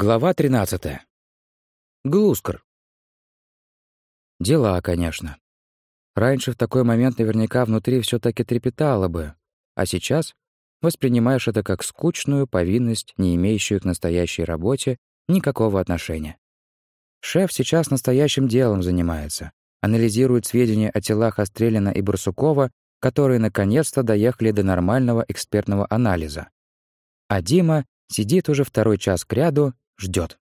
Глава 13. Глускар. Дела, конечно. Раньше в такой момент наверняка внутри все таки трепетало бы, а сейчас воспринимаешь это как скучную повинность, не имеющую к настоящей работе никакого отношения. Шеф сейчас настоящим делом занимается, анализирует сведения о телах Острелина и Барсукова, которые наконец-то доехали до нормального экспертного анализа. А Дима сидит уже второй час кряду ждет.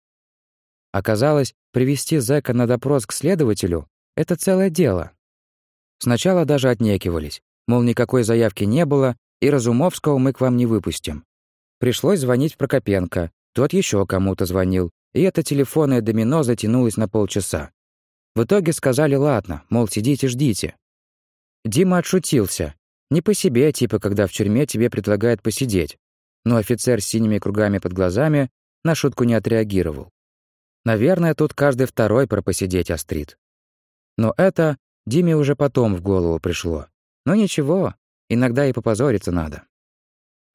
Оказалось, привести зэка на допрос к следователю — это целое дело. Сначала даже отнекивались, мол, никакой заявки не было, и Разумовского мы к вам не выпустим. Пришлось звонить Прокопенко, тот еще кому-то звонил, и это телефонное домино затянулось на полчаса. В итоге сказали «ладно», мол, сидите, ждите. Дима отшутился. Не по себе, типа, когда в тюрьме тебе предлагают посидеть. Но офицер с синими кругами под глазами на шутку не отреагировал. Наверное, тут каждый второй про посидеть острит. Но это Диме уже потом в голову пришло. Но ничего, иногда и попозориться надо.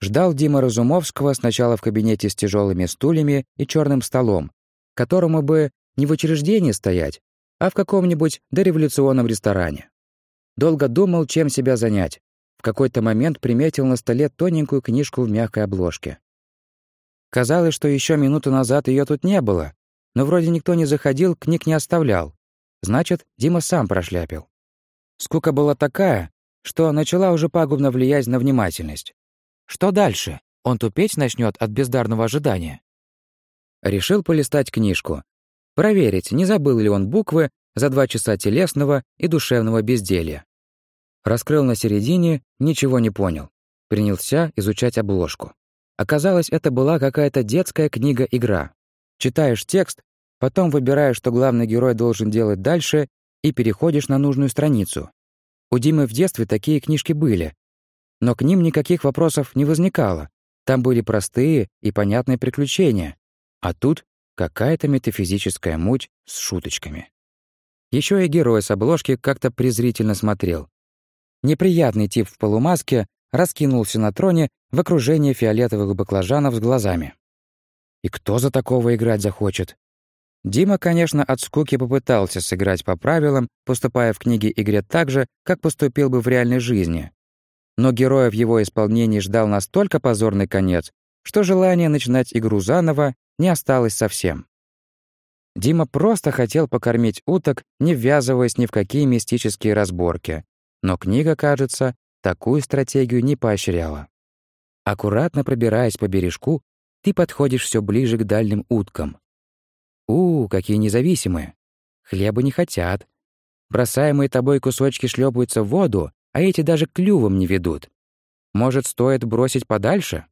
Ждал Дима Разумовского сначала в кабинете с тяжелыми стульями и черным столом, которому бы не в учреждении стоять, а в каком-нибудь дореволюционном ресторане. Долго думал, чем себя занять. В какой-то момент приметил на столе тоненькую книжку в мягкой обложке. Казалось, что еще минуту назад ее тут не было, но вроде никто не заходил, книг не оставлял. Значит, Дима сам прошляпил. Скука была такая, что начала уже пагубно влиять на внимательность. Что дальше? Он тупеть начнет от бездарного ожидания. Решил полистать книжку. Проверить, не забыл ли он буквы за два часа телесного и душевного безделья. Раскрыл на середине, ничего не понял. Принялся изучать обложку. Оказалось, это была какая-то детская книга-игра. Читаешь текст, потом выбираешь, что главный герой должен делать дальше, и переходишь на нужную страницу. У Димы в детстве такие книжки были, но к ним никаких вопросов не возникало. Там были простые и понятные приключения. А тут какая-то метафизическая муть с шуточками. Еще и герой с обложки как-то презрительно смотрел. Неприятный тип в полумаске раскинулся на троне в окружении фиолетовых баклажанов с глазами. И кто за такого играть захочет? Дима, конечно, от скуки попытался сыграть по правилам, поступая в книге игре так же, как поступил бы в реальной жизни. Но героя в его исполнении ждал настолько позорный конец, что желание начинать игру заново не осталось совсем. Дима просто хотел покормить уток, не ввязываясь ни в какие мистические разборки. Но книга, кажется, такую стратегию не поощряла. Аккуратно пробираясь по бережку, ты подходишь все ближе к дальним уткам. У, какие независимые. Хлеба не хотят. Бросаемые тобой кусочки шлепаются в воду, а эти даже клювом не ведут. Может, стоит бросить подальше?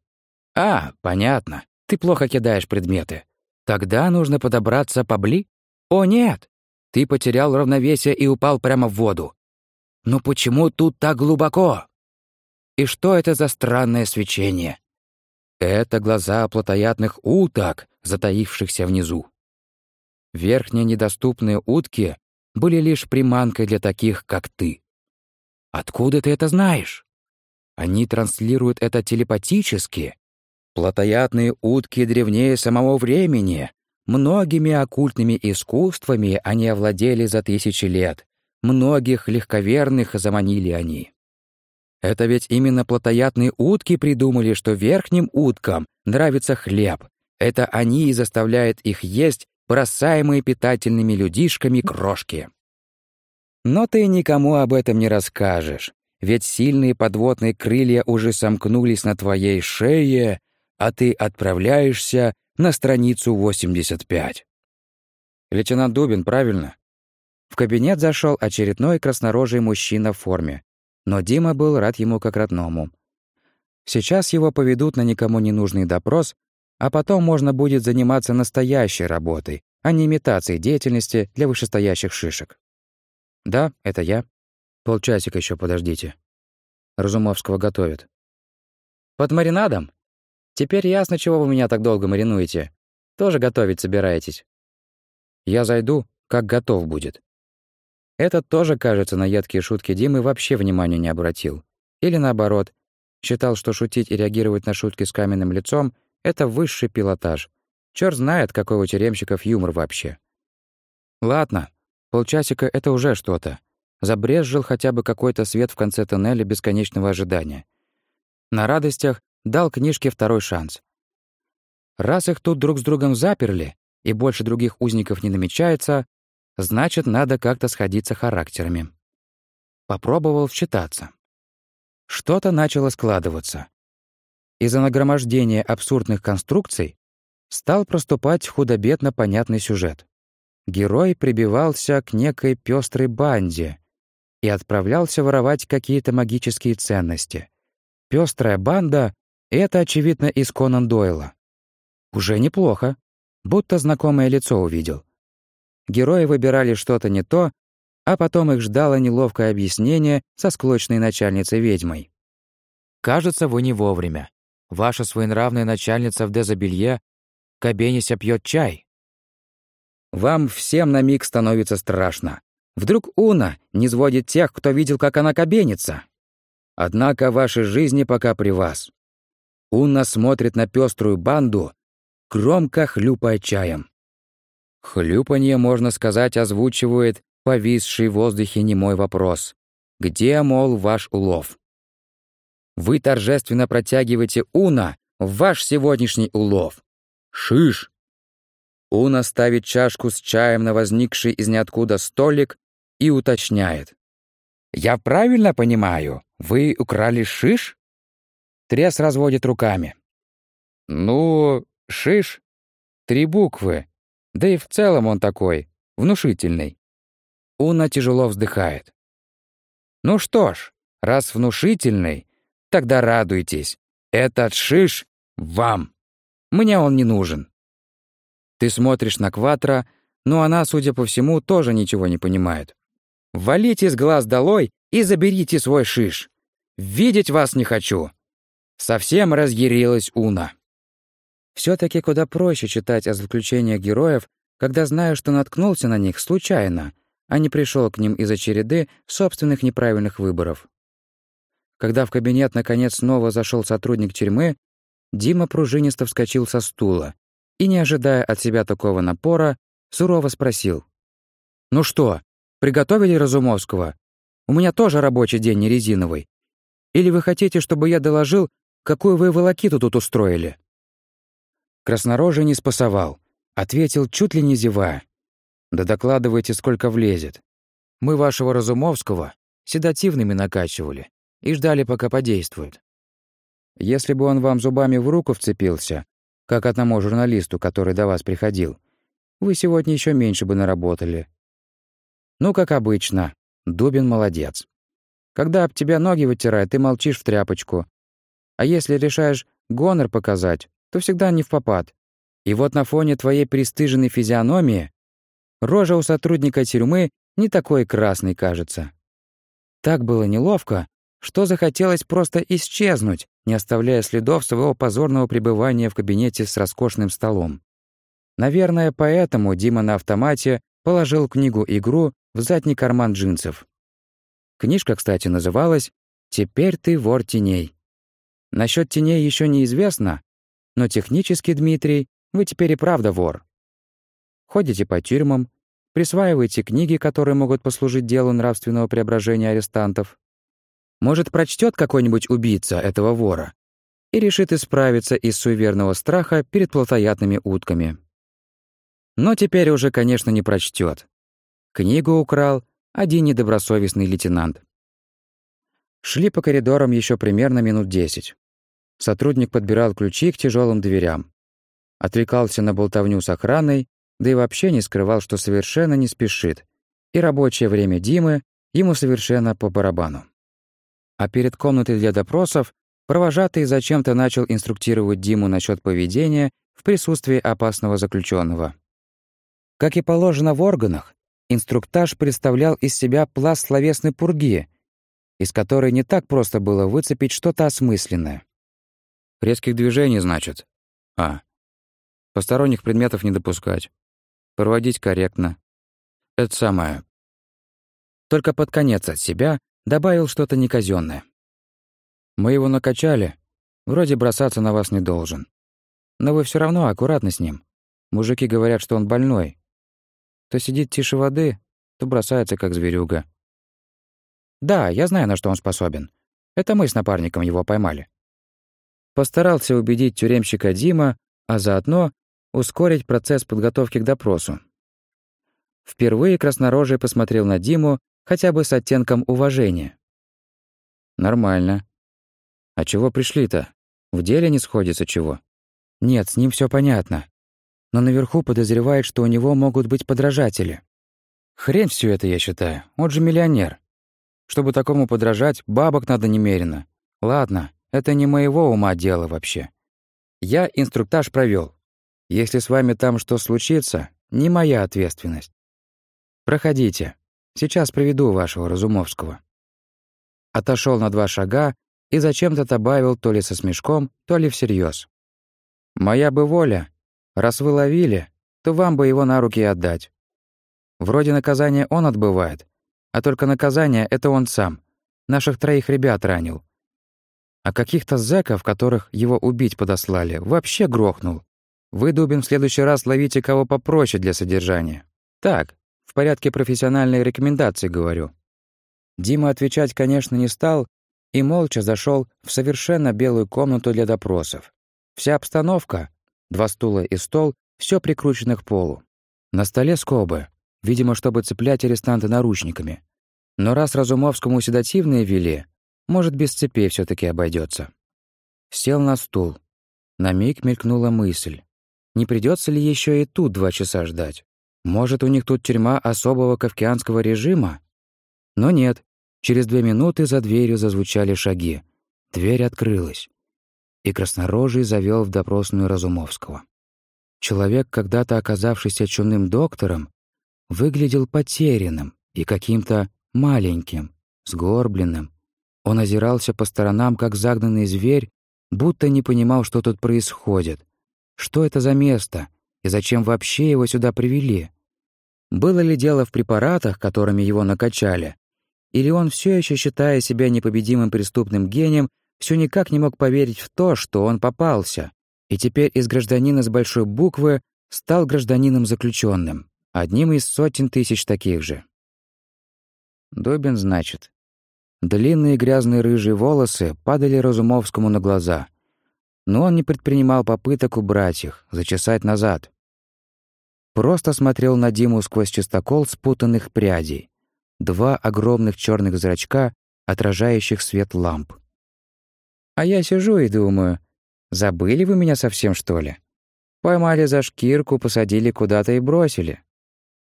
А, понятно. Ты плохо кидаешь предметы. Тогда нужно подобраться побли? О, нет! Ты потерял равновесие и упал прямо в воду. Но почему тут так глубоко? И что это за странное свечение? Это глаза плотоядных уток, затаившихся внизу. Верхние недоступные утки были лишь приманкой для таких, как ты. Откуда ты это знаешь? Они транслируют это телепатически. Плотоядные утки древнее самого времени. Многими оккультными искусствами они овладели за тысячи лет. Многих легковерных заманили они. Это ведь именно плотоядные утки придумали, что верхним уткам нравится хлеб. Это они и заставляют их есть бросаемые питательными людишками крошки. Но ты никому об этом не расскажешь, ведь сильные подводные крылья уже сомкнулись на твоей шее, а ты отправляешься на страницу 85. Лейтенант Дубин, правильно? В кабинет зашел очередной краснорожий мужчина в форме, но Дима был рад ему как родному. Сейчас его поведут на никому не нужный допрос, а потом можно будет заниматься настоящей работой, а не имитацией деятельности для вышестоящих шишек. «Да, это я. Полчасика еще подождите. Разумовского готовят». «Под маринадом? Теперь ясно, чего вы меня так долго маринуете. Тоже готовить собираетесь?» «Я зайду, как готов будет. Этот тоже, кажется, на едкие шутки Димы вообще внимания не обратил. Или наоборот, считал, что шутить и реагировать на шутки с каменным лицом — это высший пилотаж. Чёрт знает, какой у тюремщиков юмор вообще. Ладно, полчасика — это уже что-то. Забрезжил хотя бы какой-то свет в конце тоннеля бесконечного ожидания. На радостях дал книжке второй шанс. Раз их тут друг с другом заперли, и больше других узников не намечается, значит, надо как-то сходиться характерами. Попробовал вчитаться. Что-то начало складываться. Из-за нагромождения абсурдных конструкций стал проступать худо-бедно понятный сюжет. Герой прибивался к некой пестрой банде и отправлялся воровать какие-то магические ценности. Пестрая банда — это, очевидно, из Конан Дойла. Уже неплохо, будто знакомое лицо увидел. Герои выбирали что-то не то, а потом их ждало неловкое объяснение со склочной начальницей-ведьмой. «Кажется, вы не вовремя. Ваша своенравная начальница в дезобелье кабенися пьет чай. Вам всем на миг становится страшно. Вдруг Уна не сводит тех, кто видел, как она кабенится. Однако ваши жизни пока при вас. Уна смотрит на пеструю банду, громко хлюпая чаем. Хлюпанье, можно сказать, озвучивает повисший в воздухе немой вопрос. Где, мол, ваш улов? Вы торжественно протягиваете Уна в ваш сегодняшний улов. Шиш! Уна ставит чашку с чаем на возникший из ниоткуда столик и уточняет. «Я правильно понимаю, вы украли шиш?» Трес разводит руками. «Ну, шиш? Три буквы. Да и в целом он такой, внушительный». Уна тяжело вздыхает. «Ну что ж, раз внушительный, Тогда радуйтесь. Этот шиш вам. Мне он не нужен. Ты смотришь на Кватра, но она, судя по всему, тоже ничего не понимает. Валите с глаз долой и заберите свой шиш. Видеть вас не хочу. Совсем разъярилась Уна. Все таки куда проще читать о заключениях героев, когда знаю, что наткнулся на них случайно, а не пришел к ним из-за череды собственных неправильных выборов. Когда в кабинет наконец снова зашел сотрудник тюрьмы, Дима пружинисто вскочил со стула и, не ожидая от себя такого напора, сурово спросил. «Ну что, приготовили Разумовского? У меня тоже рабочий день не резиновый. Или вы хотите, чтобы я доложил, какую вы волокиту тут устроили?» Краснорожий не спасовал, ответил, чуть ли не зевая. «Да докладывайте, сколько влезет. Мы вашего Разумовского седативными накачивали и ждали, пока подействует. Если бы он вам зубами в руку вцепился, как одному журналисту, который до вас приходил, вы сегодня еще меньше бы наработали. Ну, как обычно, Дубин молодец. Когда об тебя ноги вытирают, ты молчишь в тряпочку. А если решаешь гонор показать, то всегда не в попад. И вот на фоне твоей пристыженной физиономии рожа у сотрудника тюрьмы не такой красной кажется. Так было неловко, что захотелось просто исчезнуть, не оставляя следов своего позорного пребывания в кабинете с роскошным столом. Наверное, поэтому Дима на автомате положил книгу-игру в задний карман джинсов. Книжка, кстати, называлась «Теперь ты вор теней». Насчет теней еще неизвестно, но технически, Дмитрий, вы теперь и правда вор. Ходите по тюрьмам, присваиваете книги, которые могут послужить делу нравственного преображения арестантов, может, прочтет какой-нибудь убийца этого вора и решит исправиться из суеверного страха перед плотоядными утками. Но теперь уже, конечно, не прочтет. Книгу украл один недобросовестный лейтенант. Шли по коридорам еще примерно минут десять. Сотрудник подбирал ключи к тяжелым дверям. Отвлекался на болтовню с охраной, да и вообще не скрывал, что совершенно не спешит, и рабочее время Димы ему совершенно по барабану. А перед комнатой для допросов провожатый зачем-то начал инструктировать Диму насчет поведения в присутствии опасного заключенного. Как и положено в органах, инструктаж представлял из себя пласт словесной пурги, из которой не так просто было выцепить что-то осмысленное. Резких движений, значит? А. Посторонних предметов не допускать. Проводить корректно. Это самое. Только под конец от себя добавил что-то неказённое. «Мы его накачали. Вроде бросаться на вас не должен. Но вы все равно аккуратны с ним. Мужики говорят, что он больной. То сидит тише воды, то бросается, как зверюга. Да, я знаю, на что он способен. Это мы с напарником его поймали. Постарался убедить тюремщика Дима, а заодно ускорить процесс подготовки к допросу. Впервые краснорожий посмотрел на Диму хотя бы с оттенком уважения. «Нормально. А чего пришли-то? В деле не сходится чего?» «Нет, с ним все понятно. Но наверху подозревает, что у него могут быть подражатели. Хрень все это, я считаю. Он же миллионер. Чтобы такому подражать, бабок надо немерено. Ладно, это не моего ума дело вообще. Я инструктаж провел. Если с вами там что случится, не моя ответственность. Проходите. Сейчас приведу вашего Разумовского. Отошел на два шага и зачем-то добавил то ли со смешком, то ли всерьез. Моя бы воля. Раз вы ловили, то вам бы его на руки отдать. Вроде наказание он отбывает, а только наказание — это он сам. Наших троих ребят ранил. А каких-то зэков, которых его убить подослали, вообще грохнул. Вы, Дубин, в следующий раз ловите кого попроще для содержания. Так, в порядке профессиональной рекомендации говорю. Дима отвечать, конечно, не стал и молча зашел в совершенно белую комнату для допросов. Вся обстановка — два стула и стол, все прикручено к полу. На столе скобы, видимо, чтобы цеплять арестанта наручниками. Но раз Разумовскому седативные вели, может, без цепей все таки обойдется. Сел на стул. На миг мелькнула мысль. Не придется ли еще и тут два часа ждать? Может, у них тут тюрьма особого кавкианского режима? Но нет. Через две минуты за дверью зазвучали шаги. Дверь открылась. И краснорожий завел в допросную Разумовского. Человек, когда-то оказавшийся чумным доктором, выглядел потерянным и каким-то маленьким, сгорбленным. Он озирался по сторонам, как загнанный зверь, будто не понимал, что тут происходит. Что это за место и зачем вообще его сюда привели? Было ли дело в препаратах, которыми его накачали? Или он все еще, считая себя непобедимым преступным гением, все никак не мог поверить в то, что он попался, и теперь из гражданина с большой буквы стал гражданином заключенным? Одним из сотен тысяч таких же. Добин, значит. Длинные грязные рыжие волосы падали Разумовскому на глаза. Но он не предпринимал попыток убрать их, зачесать назад. Просто смотрел на Диму сквозь чистокол спутанных прядей. Два огромных черных зрачка, отражающих свет ламп. А я сижу и думаю, забыли вы меня совсем, что ли? Поймали за шкирку, посадили куда-то и бросили.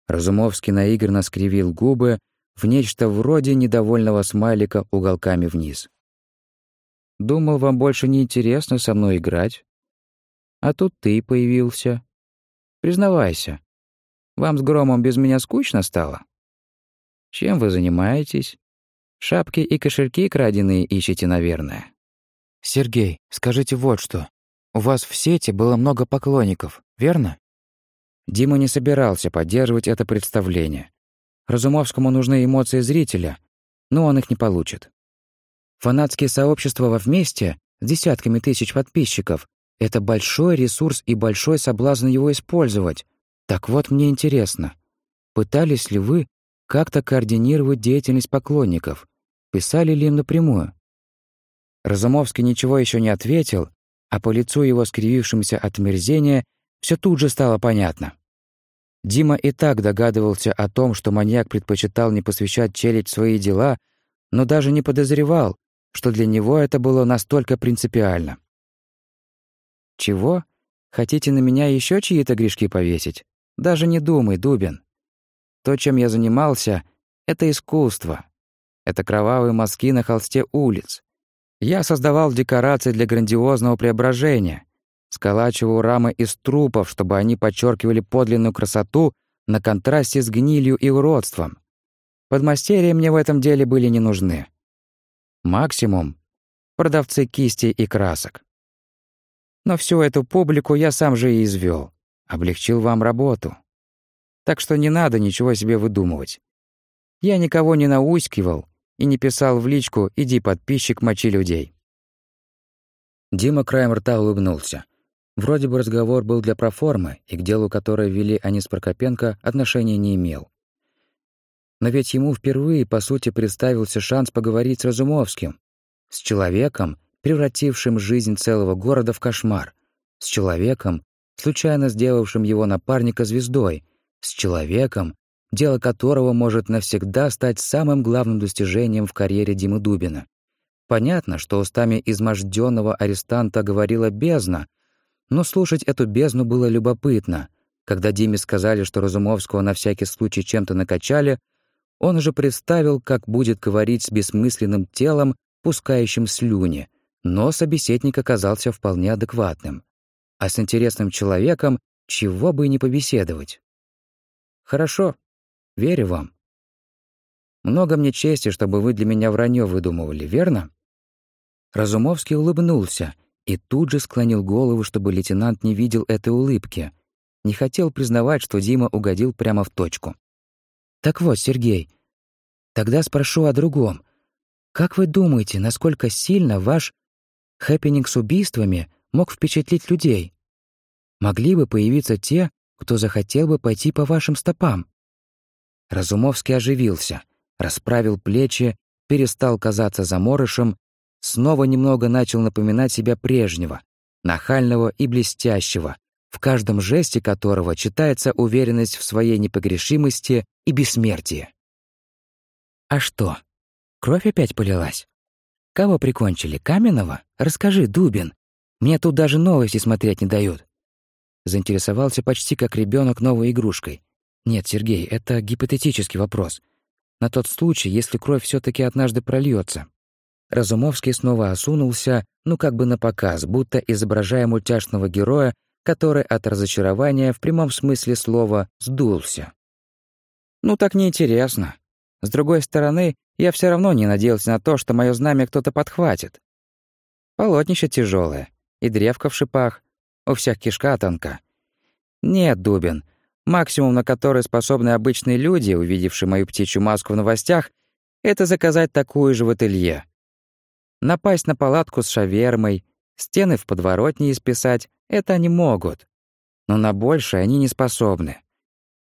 Разумовский наигранно скривил губы в нечто вроде недовольного смайлика уголками вниз. «Думал, вам больше не интересно со мной играть. А тут ты появился. Признавайся, вам с Громом без меня скучно стало? Чем вы занимаетесь? Шапки и кошельки краденые ищете, наверное». «Сергей, скажите вот что. У вас в сети было много поклонников, верно?» Дима не собирался поддерживать это представление. Разумовскому нужны эмоции зрителя, но он их не получит. Фанатские сообщества во вместе с десятками тысяч подписчиков — это большой ресурс и большой соблазн его использовать. Так вот, мне интересно, пытались ли вы как-то координировать деятельность поклонников? Писали ли им напрямую? Разумовский ничего еще не ответил, а по лицу его скривившемуся от мерзения все тут же стало понятно. Дима и так догадывался о том, что маньяк предпочитал не посвящать челядь свои дела, но даже не подозревал, что для него это было настолько принципиально. «Чего? Хотите на меня еще чьи-то грешки повесить? Даже не думай, Дубин. То, чем я занимался, — это искусство. Это кровавые мазки на холсте улиц. Я создавал декорации для грандиозного преображения, сколачивал рамы из трупов, чтобы они подчеркивали подлинную красоту на контрасте с гнилью и уродством. Подмастерья мне в этом деле были не нужны. Максимум — продавцы кистей и красок. Но всю эту публику я сам же и извел, облегчил вам работу. Так что не надо ничего себе выдумывать. Я никого не наускивал и не писал в личку «иди, подписчик, мочи людей». Дима краем рта улыбнулся. Вроде бы разговор был для проформы, и к делу, которое вели они с Прокопенко, отношения не имел. Но ведь ему впервые, по сути, представился шанс поговорить с Разумовским, с человеком, превратившим жизнь целого города в кошмар, с человеком, случайно сделавшим его напарника звездой, с человеком, дело которого может навсегда стать самым главным достижением в карьере Димы Дубина. Понятно, что устами изможденного арестанта говорила бездна, но слушать эту бездну было любопытно. Когда Диме сказали, что Разумовского на всякий случай чем-то накачали, он же представил, как будет говорить с бессмысленным телом, пускающим слюни, но собеседник оказался вполне адекватным. А с интересным человеком чего бы и не побеседовать. Хорошо, верю вам. Много мне чести, чтобы вы для меня вранье выдумывали, верно? Разумовский улыбнулся и тут же склонил голову, чтобы лейтенант не видел этой улыбки. Не хотел признавать, что Дима угодил прямо в точку. «Так вот, Сергей, тогда спрошу о другом. Как вы думаете, насколько сильно ваш хэппенинг с убийствами мог впечатлить людей? Могли бы появиться те, кто захотел бы пойти по вашим стопам?» Разумовский оживился, расправил плечи, перестал казаться заморышем снова немного начал напоминать себя прежнего, нахального и блестящего, в каждом жесте которого читается уверенность в своей непогрешимости и бессмертии. «А что, кровь опять полилась? Кого прикончили, Каменного? Расскажи, Дубин. Мне тут даже новости смотреть не дают». Заинтересовался почти как ребенок новой игрушкой. «Нет, Сергей, это гипотетический вопрос. На тот случай, если кровь все таки однажды прольется. Разумовский снова осунулся, ну как бы на показ, будто изображая мультяшного героя, который от разочарования в прямом смысле слова сдулся. «Ну так неинтересно. С другой стороны, я все равно не надеялся на то, что мое знамя кто-то подхватит. Полотнище тяжелое, и древко в шипах, у всех кишка тонка. Нет, Дубин, максимум, на который способны обычные люди, увидевшие мою птичью маску в новостях, это заказать такую же в ателье. Напасть на палатку с шавермой, стены в подворотне исписать — это они могут. Но на большее они не способны.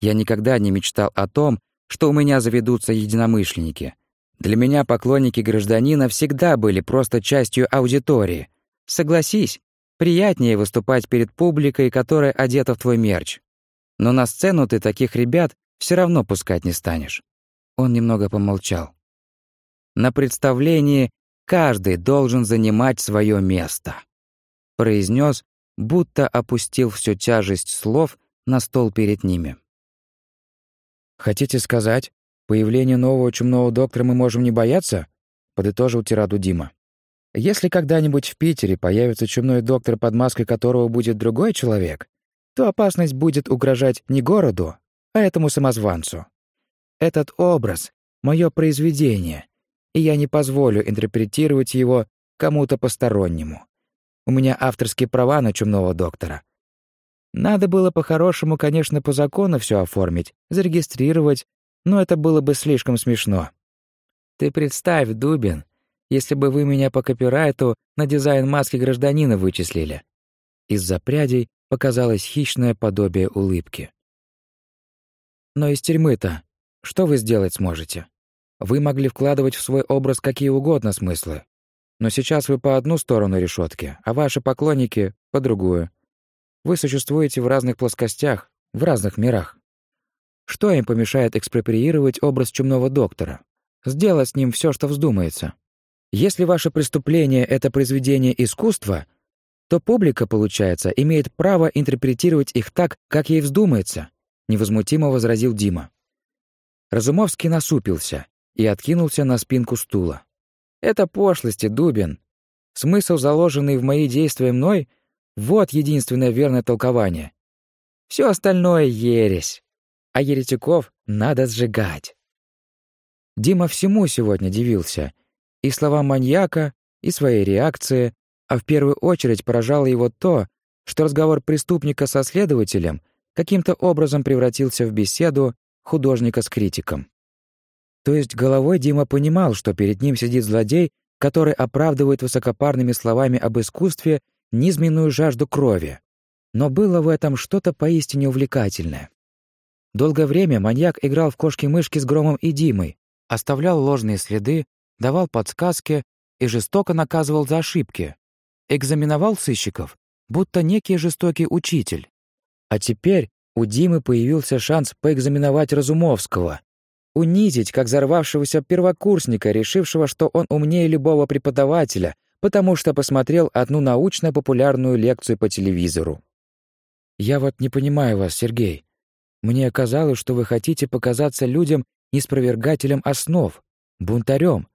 Я никогда не мечтал о том, что у меня заведутся единомышленники. Для меня поклонники гражданина всегда были просто частью аудитории. Согласись, приятнее выступать перед публикой, которая одета в твой мерч. Но на сцену ты таких ребят все равно пускать не станешь. Он немного помолчал. На представлении Каждый должен занимать свое место», — произнес, будто опустил всю тяжесть слов на стол перед ними. «Хотите сказать, появление нового чумного доктора мы можем не бояться?» — подытожил тираду Дима. «Если когда-нибудь в Питере появится чумной доктор, под маской которого будет другой человек, то опасность будет угрожать не городу, а этому самозванцу. Этот образ — мое произведение, и я не позволю интерпретировать его кому-то постороннему. У меня авторские права на чумного доктора. Надо было по-хорошему, конечно, по закону все оформить, зарегистрировать, но это было бы слишком смешно. Ты представь, Дубин, если бы вы меня по копирайту на дизайн маски гражданина вычислили. Из-за прядей показалось хищное подобие улыбки. Но из тюрьмы-то что вы сделать сможете? Вы могли вкладывать в свой образ какие угодно смыслы. Но сейчас вы по одну сторону решетки, а ваши поклонники — по другую. Вы существуете в разных плоскостях, в разных мирах. Что им помешает экспроприировать образ чумного доктора? Сделать с ним все, что вздумается. Если ваше преступление — это произведение искусства, то публика, получается, имеет право интерпретировать их так, как ей вздумается, невозмутимо возразил Дима. Разумовский насупился и откинулся на спинку стула. «Это пошлости, Дубин. Смысл, заложенный в мои действия мной, вот единственное верное толкование. Все остальное — ересь, а еретиков надо сжигать». Дима всему сегодня дивился. И слова маньяка, и своей реакции, а в первую очередь поражало его то, что разговор преступника со следователем каким-то образом превратился в беседу художника с критиком. То есть головой Дима понимал, что перед ним сидит злодей, который оправдывает высокопарными словами об искусстве низменную жажду крови, но было в этом что-то поистине увлекательное. Долгое время маньяк играл в кошки-мышки с Громом и Димой, оставлял ложные следы, давал подсказки и жестоко наказывал за ошибки. Экзаменовал сыщиков, будто некий жестокий учитель. А теперь у Димы появился шанс поэкзаменовать Разумовского, унизить, как взорвавшегося первокурсника, решившего, что он умнее любого преподавателя, потому что посмотрел одну научно-популярную лекцию по телевизору. «Я вот не понимаю вас, Сергей. Мне казалось, что вы хотите показаться людям неспровергателем основ, бунтарем,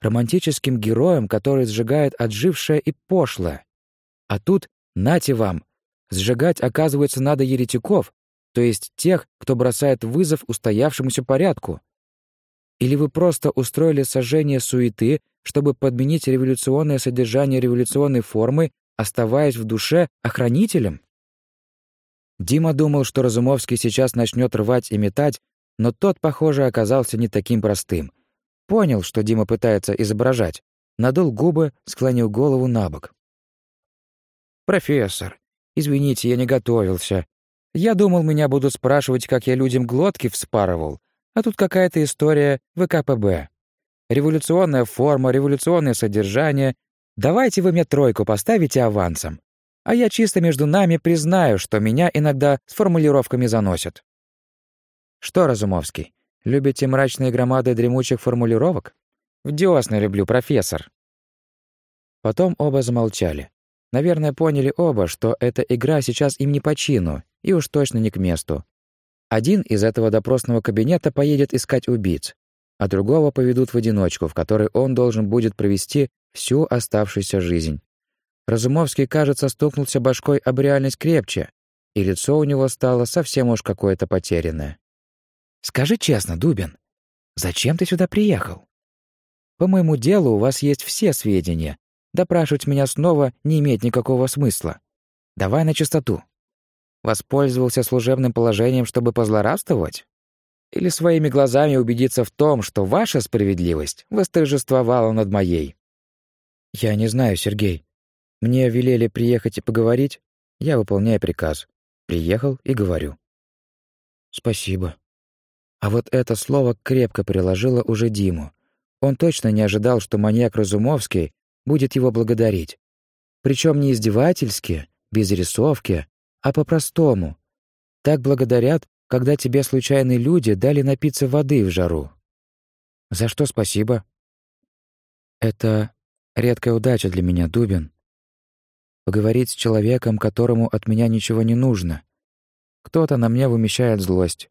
романтическим героем, который сжигает отжившее и пошлое. А тут, нате вам, сжигать, оказывается, надо еретиков, то есть тех, кто бросает вызов устоявшемуся порядку. Или вы просто устроили сожжение суеты, чтобы подменить революционное содержание революционной формы, оставаясь в душе охранителем? Дима думал, что Разумовский сейчас начнет рвать и метать, но тот, похоже, оказался не таким простым. Понял, что Дима пытается изображать, надул губы, склонил голову на бок. «Профессор, извините, я не готовился. Я думал, меня будут спрашивать, как я людям глотки вспарывал, а тут какая-то история ВКПБ. Революционная форма, революционное содержание. Давайте вы мне тройку поставите авансом. А я чисто между нами признаю, что меня иногда с формулировками заносят. Что, Разумовский, любите мрачные громады дремучих формулировок? В дёсны люблю, профессор. Потом оба замолчали. Наверное, поняли оба, что эта игра сейчас им не по чину и уж точно не к месту. Один из этого допросного кабинета поедет искать убийц, а другого поведут в одиночку, в которой он должен будет провести всю оставшуюся жизнь. Разумовский, кажется, стукнулся башкой об реальность крепче, и лицо у него стало совсем уж какое-то потерянное. «Скажи честно, Дубин, зачем ты сюда приехал? По моему делу у вас есть все сведения. Допрашивать меня снова не имеет никакого смысла. Давай на чистоту. Воспользовался служебным положением, чтобы позлорадствовать? Или своими глазами убедиться в том, что ваша справедливость восторжествовала над моей? Я не знаю, Сергей. Мне велели приехать и поговорить. Я выполняю приказ. Приехал и говорю. Спасибо. А вот это слово крепко приложило уже Диму. Он точно не ожидал, что маньяк Разумовский будет его благодарить. Причем не издевательски, без рисовки, а по-простому. Так благодарят, когда тебе случайные люди дали напиться воды в жару. За что спасибо? Это редкая удача для меня, Дубин поговорить с человеком, которому от меня ничего не нужно. Кто-то на мне вымещает злость.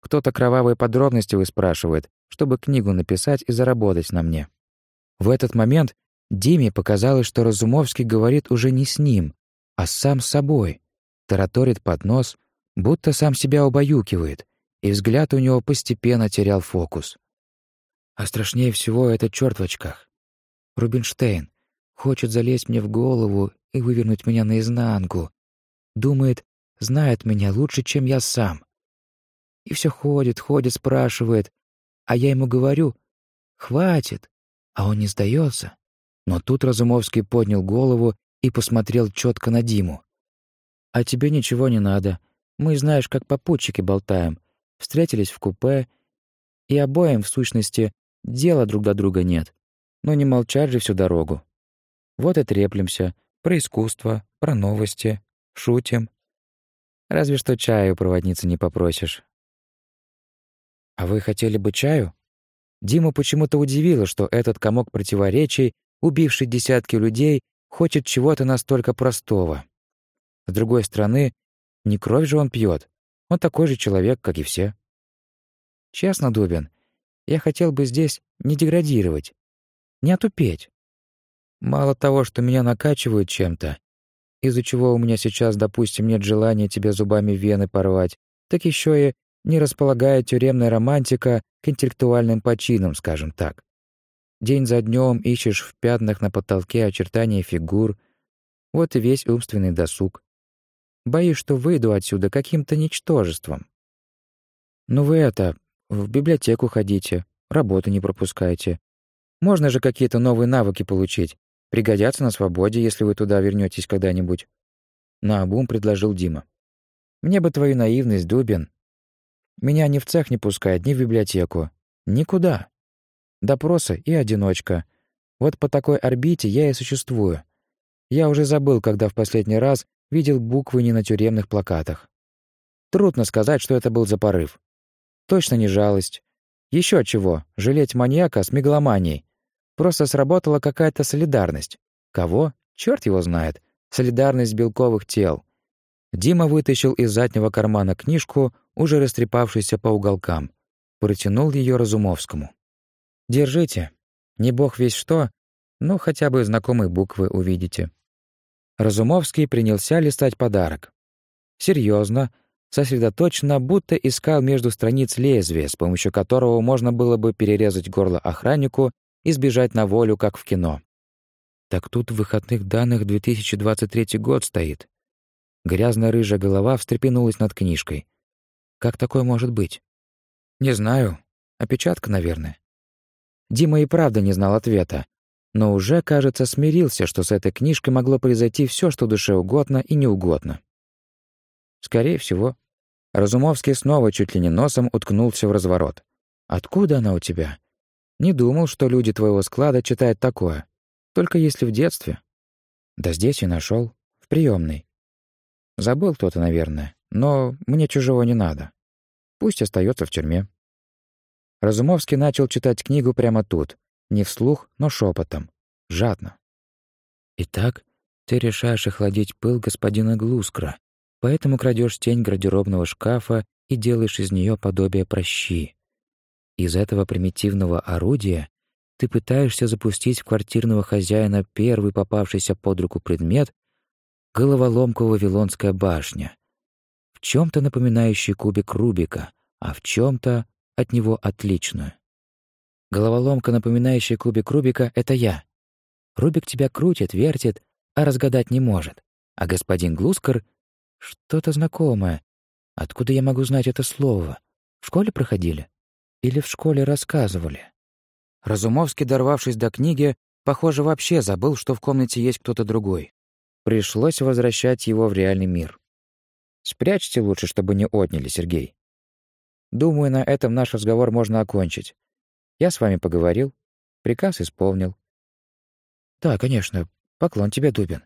Кто-то кровавые подробности выспрашивает, чтобы книгу написать и заработать на мне. В этот момент Диме показалось, что Разумовский говорит уже не с ним, а сам с собой. Тараторит под нос, будто сам себя убаюкивает, и взгляд у него постепенно терял фокус. А страшнее всего это чёрт в очках. Рубинштейн хочет залезть мне в голову и вывернуть меня наизнанку. Думает, знает меня лучше, чем я сам. И все ходит, ходит, спрашивает. А я ему говорю, хватит. А он не сдается. Но тут Разумовский поднял голову и посмотрел четко на Диму. «А тебе ничего не надо. Мы, знаешь, как попутчики болтаем. Встретились в купе, и обоим, в сущности, дела друг до друга нет. Но не молчать же всю дорогу. Вот и треплемся, про искусство, про новости, шутим. Разве что чаю проводницы не попросишь. А вы хотели бы чаю? Диму почему-то удивило, что этот комок противоречий, убивший десятки людей, хочет чего-то настолько простого. С другой стороны, не кровь же он пьет. Он такой же человек, как и все. Честно, Дубин, я хотел бы здесь не деградировать, не отупеть. Мало того, что меня накачивают чем-то, из-за чего у меня сейчас, допустим, нет желания тебе зубами вены порвать, так еще и не располагает тюремная романтика к интеллектуальным починам, скажем так. День за днем ищешь в пятнах на потолке очертания фигур, вот и весь умственный досуг. Боюсь, что выйду отсюда каким-то ничтожеством. Ну вы это, в библиотеку ходите, работы не пропускайте. Можно же какие-то новые навыки получить, Пригодятся на свободе, если вы туда вернетесь когда-нибудь. — наобум предложил Дима. «Мне бы твою наивность, Дубин. Меня ни в цех не пускают, ни в библиотеку. Никуда. Допросы и одиночка. Вот по такой орбите я и существую. Я уже забыл, когда в последний раз видел буквы не на тюремных плакатах. Трудно сказать, что это был за порыв. Точно не жалость. Еще чего, жалеть маньяка с мегаломанией. Просто сработала какая-то солидарность. Кого? Черт его знает. Солидарность белковых тел. Дима вытащил из заднего кармана книжку, уже растрепавшуюся по уголкам. Протянул ее Разумовскому. «Держите. Не бог весь что, но хотя бы знакомые буквы увидите». Разумовский принялся листать подарок. Серьезно, сосредоточенно, будто искал между страниц лезвие, с помощью которого можно было бы перерезать горло охраннику и сбежать на волю, как в кино. Так тут в выходных данных 2023 год стоит. Грязно-рыжая голова встрепенулась над книжкой. Как такое может быть? Не знаю. Опечатка, наверное. Дима и правда не знал ответа, но уже, кажется, смирился, что с этой книжкой могло произойти все, что душе угодно и неугодно. Скорее всего. Разумовский снова чуть ли не носом уткнулся в разворот. «Откуда она у тебя?» «Не думал, что люди твоего склада читают такое. Только если в детстве». «Да здесь и нашел, В приемной. Забыл кто-то, наверное. Но мне чужого не надо. Пусть остается в тюрьме». Разумовский начал читать книгу прямо тут, не вслух, но шепотом, жадно. «Итак, ты решаешь охладить пыл господина Глускра, поэтому крадешь тень гардеробного шкафа и делаешь из нее подобие прощи. Из этого примитивного орудия ты пытаешься запустить в квартирного хозяина первый попавшийся под руку предмет — головоломку «Вавилонская башня», в чем то напоминающий кубик Рубика, а в чем то от него отличную. Головоломка, напоминающая кубик Рубика, — это я. Рубик тебя крутит, вертит, а разгадать не может. А господин Глускар — что-то знакомое. Откуда я могу знать это слово? В школе проходили? Или в школе рассказывали? Разумовский, дорвавшись до книги, похоже, вообще забыл, что в комнате есть кто-то другой. Пришлось возвращать его в реальный мир. Спрячьте лучше, чтобы не отняли, Сергей. Думаю, на этом наш разговор можно окончить. Я с вами поговорил, приказ исполнил. Да, конечно, поклон тебе, Дубин.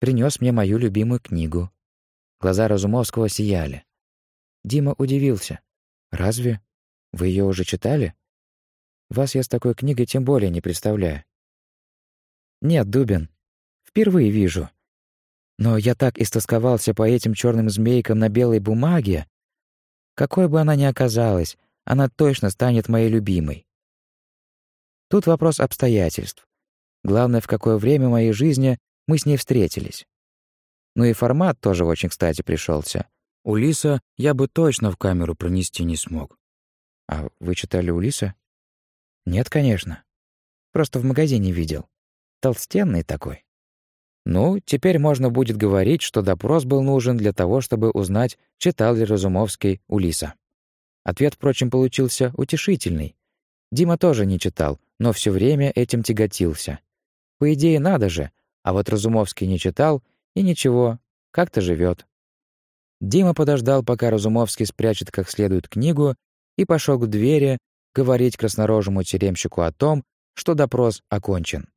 Принес мне мою любимую книгу. Глаза Разумовского сияли. Дима удивился. Разве вы ее уже читали? Вас я с такой книгой тем более не представляю. Нет, Дубин, впервые вижу. Но я так истосковался по этим черным змейкам на белой бумаге. Какой бы она ни оказалась, она точно станет моей любимой. Тут вопрос обстоятельств. Главное, в какое время моей жизни мы с ней встретились. Ну и формат тоже очень кстати пришелся. Улиса я бы точно в камеру пронести не смог. А вы читали Улиса? Нет, конечно. Просто в магазине видел. Толстенный такой. Ну, теперь можно будет говорить, что допрос был нужен для того, чтобы узнать, читал ли Разумовский Улиса. Ответ, впрочем, получился утешительный. Дима тоже не читал, но все время этим тяготился. По идее, надо же, а вот Разумовский не читал, и ничего, как-то живет. Дима подождал, пока Разумовский спрячет как следует книгу, и пошел к двери говорить краснорожему тюремщику о том, что допрос окончен.